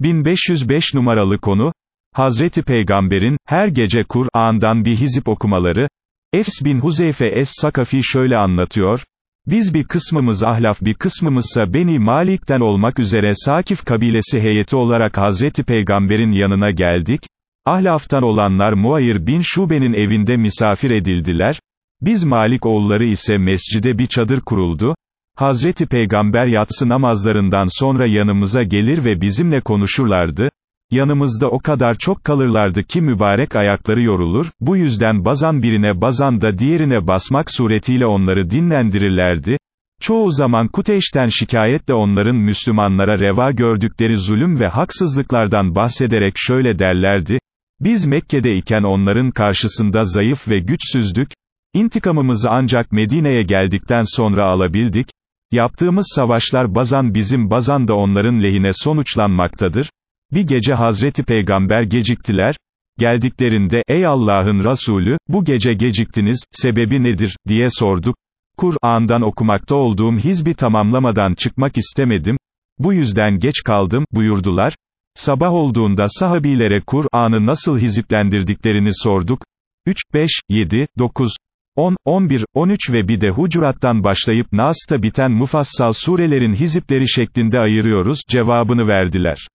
1505 numaralı konu, Hazreti Peygamber'in, her gece Kur'an'dan bir hizip okumaları, Efs bin Huzeyfe Es-Sakafi şöyle anlatıyor, biz bir kısmımız ahlaf bir kısmımızsa Beni Malik'ten olmak üzere Sakif kabilesi heyeti olarak Hazreti Peygamber'in yanına geldik, ahlaftan olanlar Muayir bin Şube'nin evinde misafir edildiler, biz Malik oğulları ise mescide bir çadır kuruldu, Hazreti Peygamber yatsı namazlarından sonra yanımıza gelir ve bizimle konuşurlardı, yanımızda o kadar çok kalırlardı ki mübarek ayakları yorulur, bu yüzden bazan birine bazan da diğerine basmak suretiyle onları dinlendirirlerdi, çoğu zaman Kuteş'ten şikayetle onların Müslümanlara reva gördükleri zulüm ve haksızlıklardan bahsederek şöyle derlerdi, biz Mekke'de iken onların karşısında zayıf ve güçsüzdük, intikamımızı ancak Medine'ye geldikten sonra alabildik, yaptığımız savaşlar bazan bizim bazan da onların lehine sonuçlanmaktadır, bir gece Hazreti Peygamber geciktiler, geldiklerinde, ey Allah'ın Resulü, bu gece geciktiniz, sebebi nedir, diye sorduk, Kur'an'dan okumakta olduğum hizbi tamamlamadan çıkmak istemedim, bu yüzden geç kaldım, buyurdular, sabah olduğunda sahabilere Kur'an'ı nasıl hiziplendirdiklerini sorduk, 3, 5, 7, 9, 10, 11, 13 ve bir de Hucurat'tan başlayıp Nas'ta biten mufassal surelerin hizipleri şeklinde ayırıyoruz, cevabını verdiler.